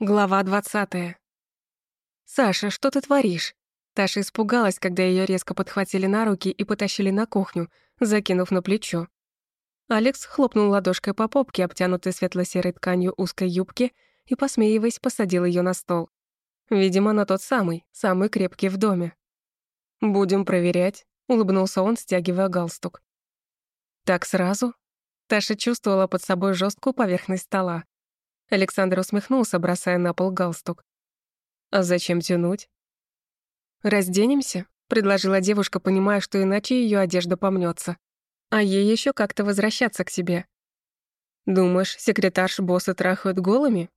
Глава 20. «Саша, что ты творишь?» Таша испугалась, когда ее резко подхватили на руки и потащили на кухню, закинув на плечо. Алекс хлопнул ладошкой по попке, обтянутой светло-серой тканью узкой юбки, и, посмеиваясь, посадил ее на стол. Видимо, на тот самый, самый крепкий в доме. «Будем проверять», — улыбнулся он, стягивая галстук. «Так сразу?» Таша чувствовала под собой жесткую поверхность стола. Александр усмехнулся, бросая на пол галстук. «А зачем тянуть?» «Разденемся?» — предложила девушка, понимая, что иначе ее одежда помнется. А ей еще как-то возвращаться к себе. «Думаешь, секретарш босса трахают голыми?»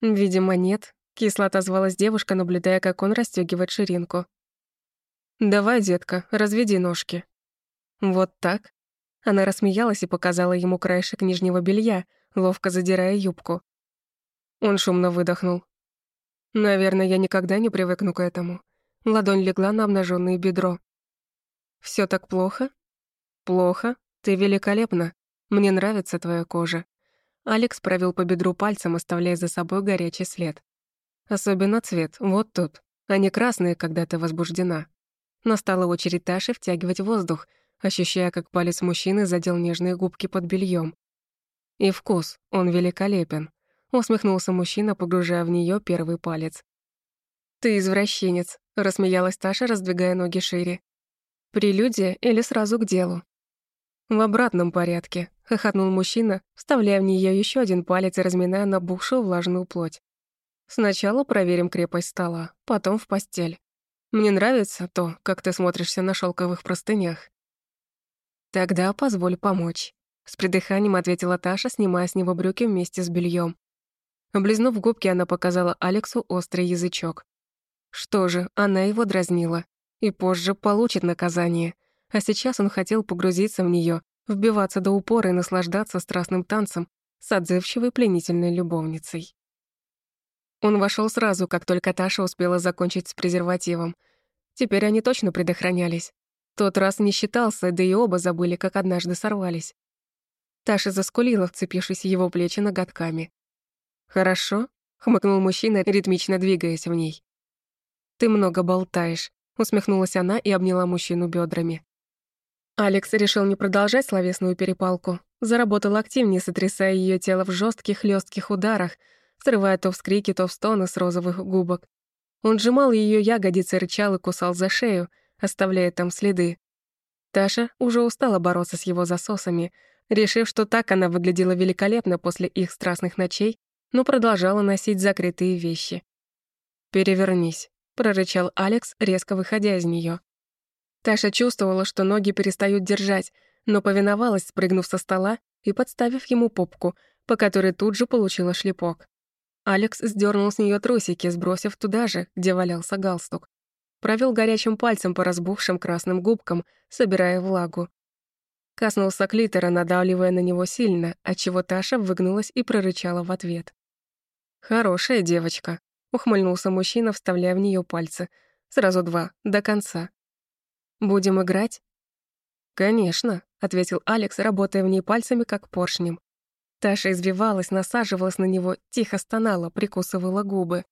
«Видимо, нет», — кисло отозвалась девушка, наблюдая, как он расстегивает ширинку. «Давай, детка, разведи ножки». «Вот так?» Она рассмеялась и показала ему краешек нижнего белья, ловко задирая юбку. Он шумно выдохнул. Наверное, я никогда не привыкну к этому. Ладонь легла на обнаженное бедро. Все так плохо? Плохо. Ты великолепна. Мне нравится твоя кожа. Алекс провел по бедру пальцем, оставляя за собой горячий след. Особенно цвет, вот тут. Они красные, когда ты возбуждена. Настала очередь Таши втягивать воздух, ощущая, как палец мужчины задел нежные губки под бельем. И вкус, он великолепен. Усмехнулся мужчина, погружая в нее первый палец. «Ты извращенец», — рассмеялась Таша, раздвигая ноги шире. «Прелюдия или сразу к делу?» «В обратном порядке», — хохотнул мужчина, вставляя в нее еще один палец и разминая набухшую влажную плоть. «Сначала проверим крепость стола, потом в постель. Мне нравится то, как ты смотришься на шелковых простынях». «Тогда позволь помочь». С придыханием ответила Таша, снимая с него брюки вместе с бельем. Облизнув губки, она показала Алексу острый язычок. Что же, она его дразнила. И позже получит наказание. А сейчас он хотел погрузиться в нее, вбиваться до упора и наслаждаться страстным танцем с отзывчивой пленительной любовницей. Он вошел сразу, как только Таша успела закончить с презервативом. Теперь они точно предохранялись. Тот раз не считался, да и оба забыли, как однажды сорвались. Таша заскулила, вцепившись его плечи ноготками. «Хорошо?» — хмыкнул мужчина, ритмично двигаясь в ней. «Ты много болтаешь», — усмехнулась она и обняла мужчину бедрами. Алекс решил не продолжать словесную перепалку. Заработал активнее, сотрясая ее тело в жестких, хлестких ударах, срывая то вскрики, то стоны с розовых губок. Он сжимал ее ягодицы, рычал и кусал за шею, оставляя там следы. Таша уже устала бороться с его засосами, решив, что так она выглядела великолепно после их страстных ночей, но продолжала носить закрытые вещи. «Перевернись», — прорычал Алекс, резко выходя из нее. Таша чувствовала, что ноги перестают держать, но повиновалась, спрыгнув со стола и подставив ему попку, по которой тут же получила шлепок. Алекс сдернул с нее трусики, сбросив туда же, где валялся галстук. Провел горячим пальцем по разбухшим красным губкам, собирая влагу. Коснулся клитора, надавливая на него сильно, отчего Таша выгнулась и прорычала в ответ. «Хорошая девочка», — ухмыльнулся мужчина, вставляя в нее пальцы. «Сразу два, до конца». «Будем играть?» «Конечно», — ответил Алекс, работая в ней пальцами, как поршнем. Таша избивалась, насаживалась на него, тихо стонала, прикусывала губы.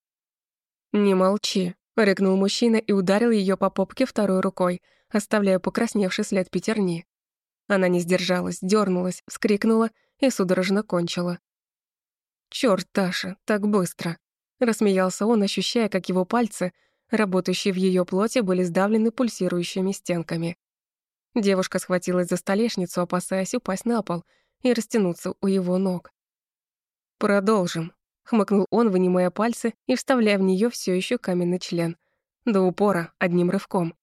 «Не молчи», — рыкнул мужчина и ударил ее по попке второй рукой, оставляя покрасневший след пятерни. Она не сдержалась, дернулась, вскрикнула и судорожно кончила. «Чёрт, Таша, так быстро!» Рассмеялся он, ощущая, как его пальцы, работающие в ее плоти, были сдавлены пульсирующими стенками. Девушка схватилась за столешницу, опасаясь упасть на пол и растянуться у его ног. «Продолжим», — хмыкнул он, вынимая пальцы и вставляя в нее все еще каменный член. До упора, одним рывком.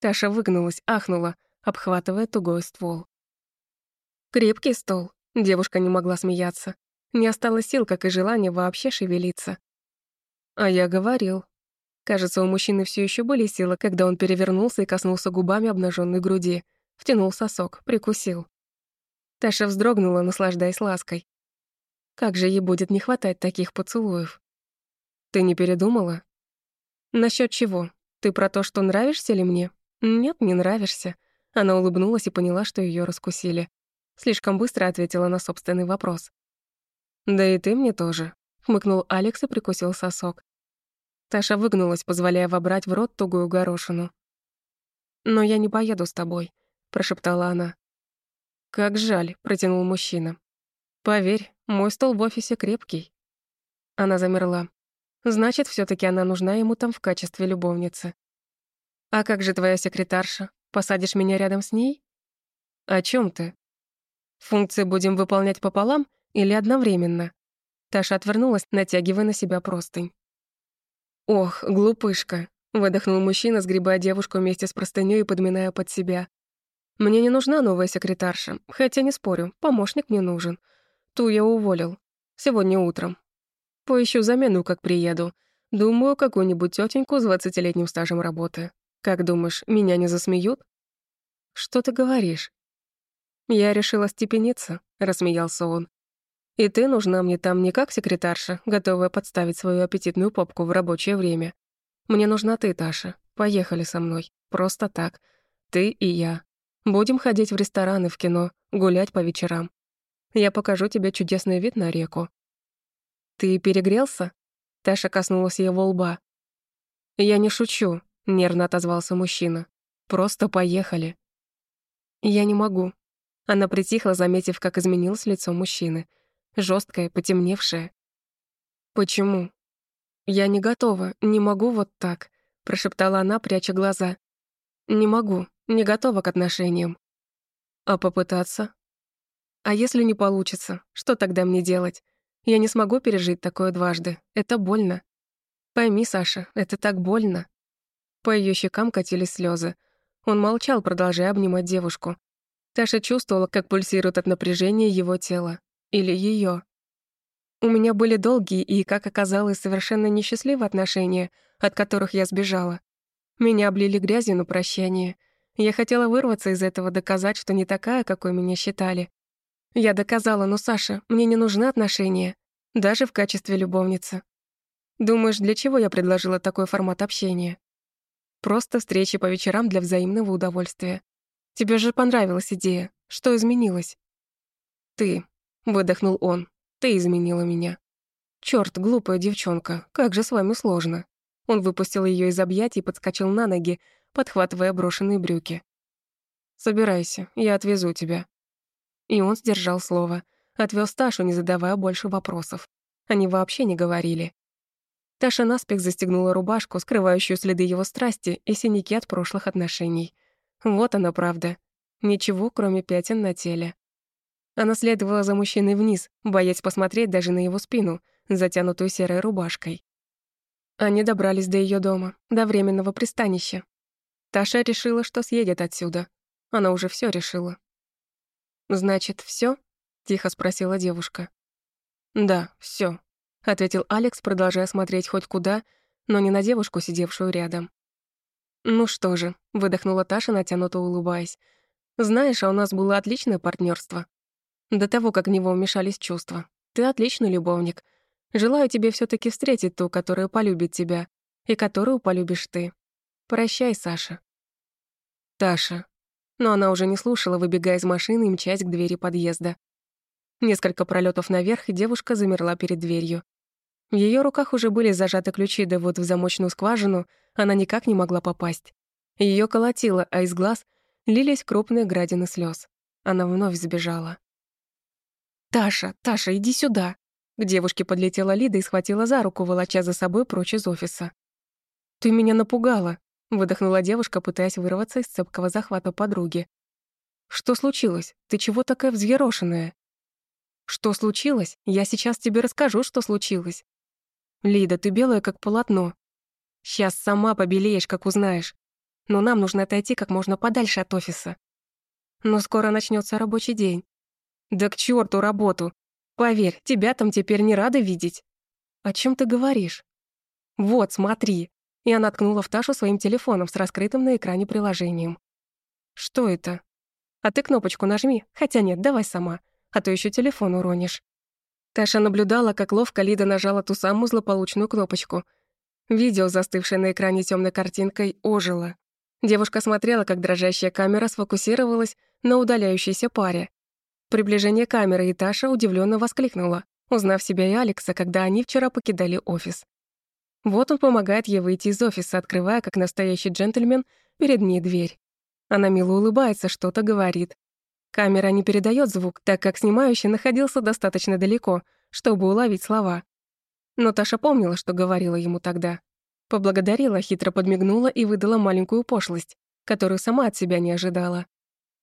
Таша выгнулась, ахнула, обхватывая тугой ствол. Крепкий стол. Девушка не могла смеяться. Не осталось сил, как и желания вообще шевелиться. А я говорил. Кажется, у мужчины все еще были силы, когда он перевернулся и коснулся губами обнаженной груди, втянул сосок, прикусил. Таша вздрогнула, наслаждаясь лаской. Как же ей будет не хватать таких поцелуев? Ты не передумала? Насчет чего? Ты про то, что нравишься ли мне? Нет, не нравишься. Она улыбнулась и поняла, что ее раскусили. Слишком быстро ответила на собственный вопрос. «Да и ты мне тоже», — хмыкнул Алекс и прикусил сосок. Таша выгнулась, позволяя вобрать в рот тугую горошину. «Но я не поеду с тобой», — прошептала она. «Как жаль», — протянул мужчина. «Поверь, мой стол в офисе крепкий». Она замерла. Значит, все таки она нужна ему там в качестве любовницы. «А как же твоя секретарша? Посадишь меня рядом с ней?» «О чем ты?» «Функции будем выполнять пополам или одновременно?» Таша отвернулась, натягивая на себя простынь. «Ох, глупышка!» — выдохнул мужчина, сгребая девушку вместе с простынёй и подминая под себя. «Мне не нужна новая секретарша, хотя не спорю, помощник мне нужен. Ту я уволил. Сегодня утром. Поищу замену, как приеду. Думаю, какую-нибудь тетеньку с двадцатилетним стажем работы. Как думаешь, меня не засмеют?» «Что ты говоришь?» «Я решила степениться», — рассмеялся он. И ты нужна мне там не как секретарша, готовая подставить свою аппетитную попку в рабочее время. Мне нужна ты, Таша. Поехали со мной. Просто так. Ты и я. Будем ходить в рестораны, в кино, гулять по вечерам. Я покажу тебе чудесный вид на реку. Ты перегрелся? Таша коснулась его лба. Я не шучу, нервно отозвался мужчина. Просто поехали. Я не могу. Она притихла, заметив, как изменилось лицо мужчины жесткая, потемневшая. «Почему?» «Я не готова, не могу вот так», — прошептала она, пряча глаза. «Не могу, не готова к отношениям». «А попытаться?» «А если не получится, что тогда мне делать? Я не смогу пережить такое дважды, это больно. Пойми, Саша, это так больно». По ее щекам катились слезы. Он молчал, продолжая обнимать девушку. Таша чувствовала, как пульсирует от напряжения его тело. Или ее. У меня были долгие и, как оказалось, совершенно несчастливые отношения, от которых я сбежала. Меня облили грязью на прощание. Я хотела вырваться из этого, доказать, что не такая, какой меня считали. Я доказала, но, Саша, мне не нужны отношения, даже в качестве любовницы. Думаешь, для чего я предложила такой формат общения? Просто встречи по вечерам для взаимного удовольствия. Тебе же понравилась идея. Что изменилось? Ты. Выдохнул он. Ты изменила меня. Чёрт, глупая девчонка, как же с вами сложно. Он выпустил её из объятий и подскочил на ноги, подхватывая брошенные брюки. «Собирайся, я отвезу тебя». И он сдержал слово. Отвёз Ташу, не задавая больше вопросов. Они вообще не говорили. Таша наспех застегнула рубашку, скрывающую следы его страсти и синяки от прошлых отношений. Вот она правда. Ничего, кроме пятен на теле. Она следовала за мужчиной вниз, боясь посмотреть даже на его спину, затянутую серой рубашкой. Они добрались до ее дома, до временного пристанища. Таша решила, что съедет отсюда. Она уже все решила. «Значит, все? тихо спросила девушка. «Да, все, ответил Алекс, продолжая смотреть хоть куда, но не на девушку, сидевшую рядом. «Ну что же», — выдохнула Таша, натянуто улыбаясь. «Знаешь, а у нас было отличное партнерство. До того, как в него вмешались чувства. Ты отличный любовник. Желаю тебе все таки встретить ту, которая полюбит тебя, и которую полюбишь ты. Прощай, Саша. Таша. Но она уже не слушала, выбегая из машины и мчась к двери подъезда. Несколько пролетов наверх, и девушка замерла перед дверью. В ее руках уже были зажаты ключи, да вот в замочную скважину она никак не могла попасть. Ее колотило, а из глаз лились крупные градины слез. Она вновь сбежала. «Таша, Таша, иди сюда!» К девушке подлетела Лида и схватила за руку, волоча за собой прочь из офиса. «Ты меня напугала», — выдохнула девушка, пытаясь вырваться из цепкого захвата подруги. «Что случилось? Ты чего такая взъерошенная?» «Что случилось? Я сейчас тебе расскажу, что случилось». «Лида, ты белая, как полотно. Сейчас сама побелеешь, как узнаешь. Но нам нужно отойти как можно подальше от офиса. Но скоро начнется рабочий день. Да к черту работу. Поверь, тебя там теперь не рада видеть. О чем ты говоришь? Вот, смотри. И она ткнула в Ташу своим телефоном с раскрытым на экране приложением. Что это? А ты кнопочку нажми. Хотя нет, давай сама. А то еще телефон уронишь. Таша наблюдала, как ловко Лида нажала ту самую злополучную кнопочку. Видео, застывшее на экране темной картинкой, ожило. Девушка смотрела, как дрожащая камера сфокусировалась на удаляющейся паре. Приближение камеры, и Таша удивленно воскликнула. узнав себя и Алекса, когда они вчера покидали офис. Вот он помогает ей выйти из офиса, открывая, как настоящий джентльмен, перед ней дверь. Она мило улыбается, что-то говорит. Камера не передает звук, так как снимающий находился достаточно далеко, чтобы уловить слова. Но Таша помнила, что говорила ему тогда. Поблагодарила, хитро подмигнула и выдала маленькую пошлость, которую сама от себя не ожидала.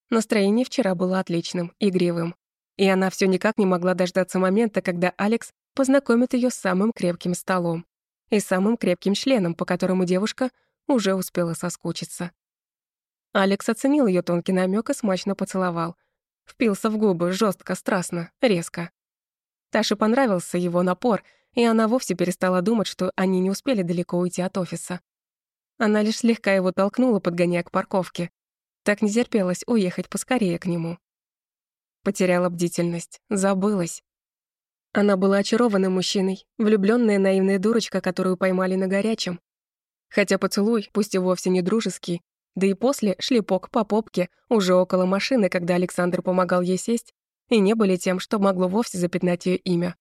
Настроение вчера было отличным, игривым. И она все никак не могла дождаться момента, когда Алекс познакомит ее с самым крепким столом и самым крепким членом, по которому девушка уже успела соскучиться. Алекс оценил ее тонкий намек и смачно поцеловал. Впился в губы жестко, страстно, резко. Таше понравился его напор, и она вовсе перестала думать, что они не успели далеко уйти от офиса. Она лишь слегка его толкнула, подгоняя к парковке. Так не терпелось уехать поскорее к нему. Потеряла бдительность, забылась. Она была очарована мужчиной, влюбленная наивная дурочка, которую поймали на горячем. Хотя поцелуй, пусть и вовсе не дружеский, да и после шлепок по попке уже около машины, когда Александр помогал ей сесть, и не были тем, что могло вовсе запятнать ее имя.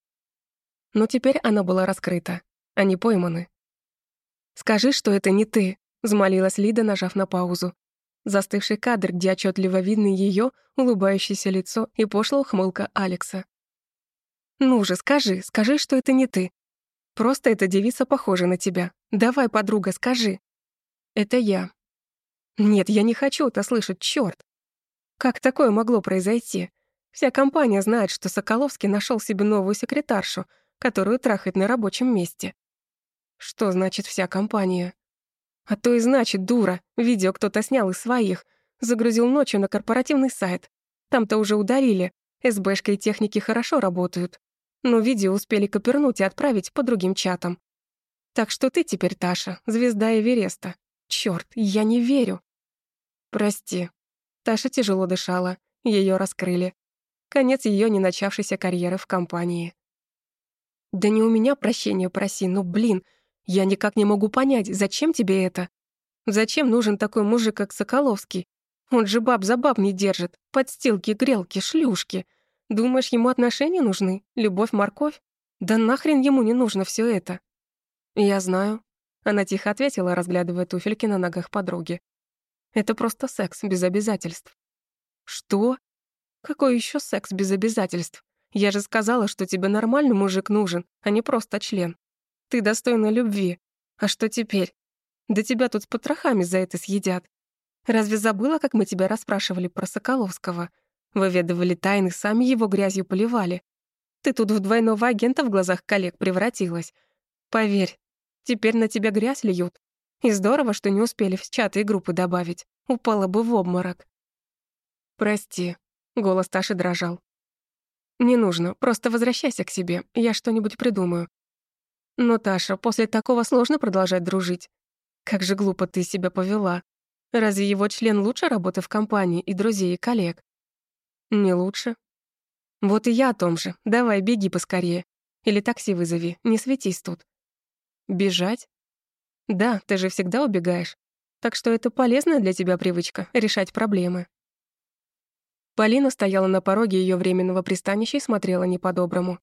Но теперь она была раскрыта. Они пойманы. «Скажи, что это не ты», — взмолилась Лида, нажав на паузу. Застывший кадр, где отчетливо видно ее улыбающееся лицо и пошлая ухмылка Алекса. «Ну же, скажи, скажи, что это не ты. Просто эта девица похожа на тебя. Давай, подруга, скажи». «Это я», нет, я не хочу это слышать, чёрт. Как такое могло произойти? Вся компания знает, что Соколовский нашел себе новую секретаршу, которую трахает на рабочем месте. Что значит вся компания? А то и значит, дура, видео кто-то снял из своих, загрузил ночью на корпоративный сайт. Там-то уже ударили, СБшка и техники хорошо работают. Но видео успели копернуть и отправить по другим чатам. Так что ты теперь, Таша, звезда Эвереста. Чёрт, я не верю. «Прости». Таша тяжело дышала, ее раскрыли. Конец ее не начавшейся карьеры в компании. «Да не у меня прощения проси, ну блин, я никак не могу понять, зачем тебе это? Зачем нужен такой мужик, как Соколовский? Он же баб за баб не держит, подстилки, грелки, шлюшки. Думаешь, ему отношения нужны? Любовь, морковь? Да нахрен ему не нужно все это?» «Я знаю», — она тихо ответила, разглядывая туфельки на ногах подруги. Это просто секс без обязательств. Что? Какой еще секс без обязательств? Я же сказала, что тебе нормальный мужик нужен, а не просто член. Ты достойна любви. А что теперь? Да тебя тут с потрохами за это съедят. Разве забыла, как мы тебя расспрашивали про Соколовского? Выведывали тайны, сами его грязью поливали. Ты тут в двойного агента в глазах коллег превратилась. Поверь, теперь на тебя грязь льют, и здорово, что не успели в чаты и группы добавить. Упала бы в обморок. «Прости», — голос Таши дрожал. «Не нужно, просто возвращайся к себе, я что-нибудь придумаю». «Но, Таша, после такого сложно продолжать дружить. Как же глупо ты себя повела. Разве его член лучше работы в компании и друзей, и коллег?» «Не лучше». «Вот и я о том же. Давай, беги поскорее. Или такси вызови, не светись тут». «Бежать? Да, ты же всегда убегаешь. Так что это полезная для тебя привычка — решать проблемы. Полина стояла на пороге ее временного пристанища и смотрела не по-доброму.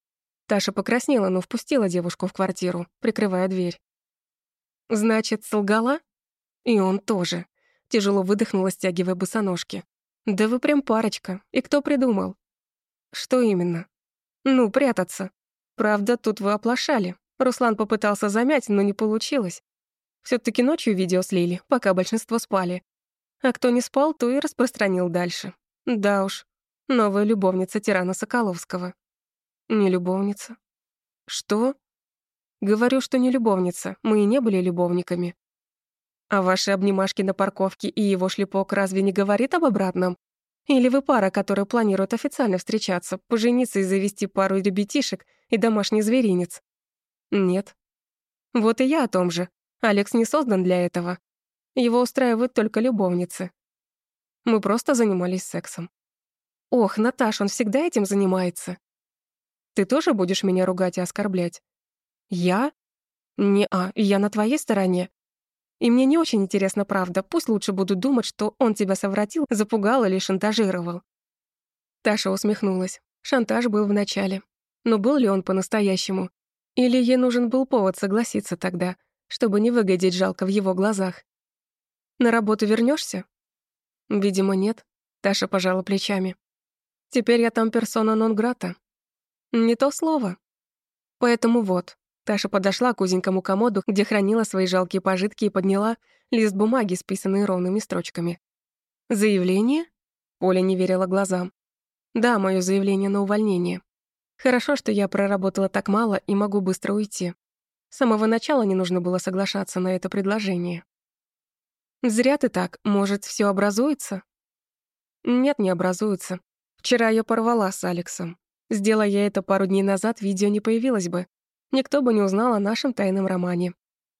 Таша покраснела, но впустила девушку в квартиру, прикрывая дверь. «Значит, солгала?» И он тоже. Тяжело выдохнула, стягивая босоножки. «Да вы прям парочка. И кто придумал?» «Что именно?» «Ну, прятаться. Правда, тут вы оплошали. Руслан попытался замять, но не получилось все таки ночью видео слили, пока большинство спали. А кто не спал, то и распространил дальше. Да уж, новая любовница тирана Соколовского. Не любовница. Что? Говорю, что не любовница, мы и не были любовниками. А ваши обнимашки на парковке и его шлепок разве не говорит об обратном? Или вы пара, которая планирует официально встречаться, пожениться и завести пару ребятишек и домашний зверинец? Нет. Вот и я о том же. Алекс не создан для этого. Его устраивают только любовницы. Мы просто занимались сексом. Ох, Наташ, он всегда этим занимается. Ты тоже будешь меня ругать и оскорблять? Я? Не-а, я на твоей стороне. И мне не очень интересна правда, пусть лучше будут думать, что он тебя совратил, запугал или шантажировал. Таша усмехнулась. Шантаж был в начале. Но был ли он по-настоящему? Или ей нужен был повод согласиться тогда, чтобы не выглядеть жалко в его глазах? На работу вернешься? Видимо, нет. Таша пожала плечами. Теперь я там персона нон-грата. Не то слово. Поэтому вот. Таша подошла к узенькому комоду, где хранила свои жалкие пожитки и подняла лист бумаги, списанный ровными строчками. «Заявление?» Оля не верила глазам. «Да, мое заявление на увольнение. Хорошо, что я проработала так мало и могу быстро уйти. С самого начала не нужно было соглашаться на это предложение». «Зря ты так. Может, все образуется?» «Нет, не образуется. Вчера я порвала с Алексом. Сделая я это пару дней назад, видео не появилось бы. Никто бы не узнал о нашем тайном романе.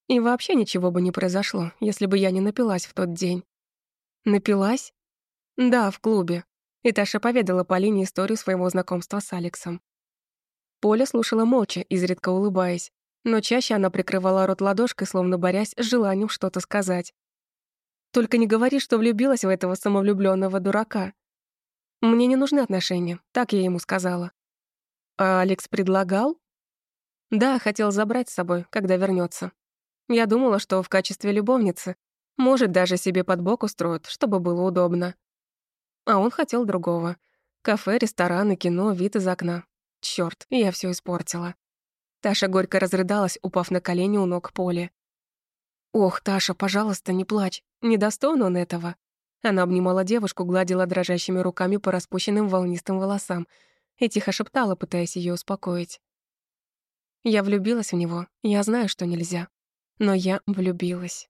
И вообще ничего бы не произошло, если бы я не напилась в тот день. Напилась? Да, в клубе. И Таша поведала Полине историю своего знакомства с Алексом. Поля слушала молча, изредка улыбаясь, но чаще она прикрывала рот ладошкой, словно борясь с желанием что-то сказать. «Только не говори, что влюбилась в этого самовлюбленного дурака», мне не нужны отношения, так я ему сказала. А Алекс предлагал? Да, хотел забрать с собой, когда вернется. Я думала, что в качестве любовницы, может, даже себе под бок устроит, чтобы было удобно. А он хотел другого. Кафе, рестораны, кино, вид из окна. Чёрт, я всё испортила. Таша горько разрыдалась, упав на колени у ног Поли. «Ох, Таша, пожалуйста, не плачь. Не достоин он этого. Она обнимала девушку, гладила дрожащими руками по распущенным волнистым волосам и тихо шептала, пытаясь ее успокоить. «Я влюбилась в него. Я знаю, что нельзя. Но я влюбилась».